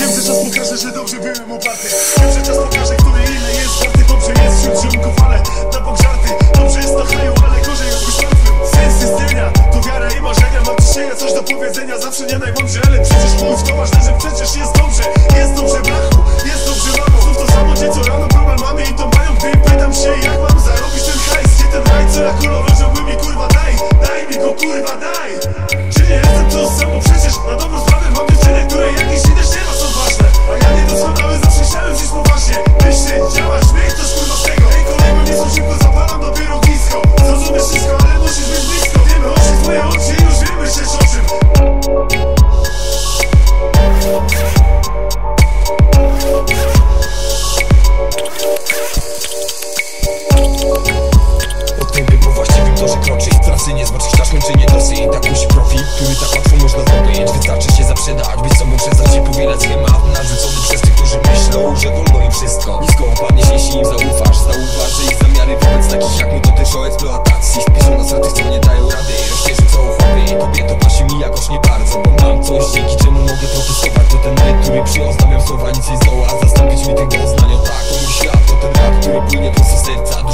Wiem, że czas pokaże, że dobrze byłem oparty. Wiem, że czas pokaże, który ile jest warty Dobrze jest wśród ziomków, ale na bok żarty. Dobrze jest na haju, ale gorzej jakbyś martwił Sens istnienia to wiara i marzenia. Mam dzisiaj coś do powiedzenia, zawsze nie najmądrze Ale przecież mów to ważne, że przecież jest dobrze. Jest dobrze brachu, jest dobrze mamo. Znów to samo dzień co rano, problem mamy i to mają Gdy pytam się jak mam zarobić ten hajs. Gdzie ten hajs, co ja kolorę, żeby mi kurwa daj? Daj mi go kurwa daj! słowa nic nie zdoła Zastąpić mi tych gwiazd na nią Tak, mój świat to ten rap, który płynie prosto z serca.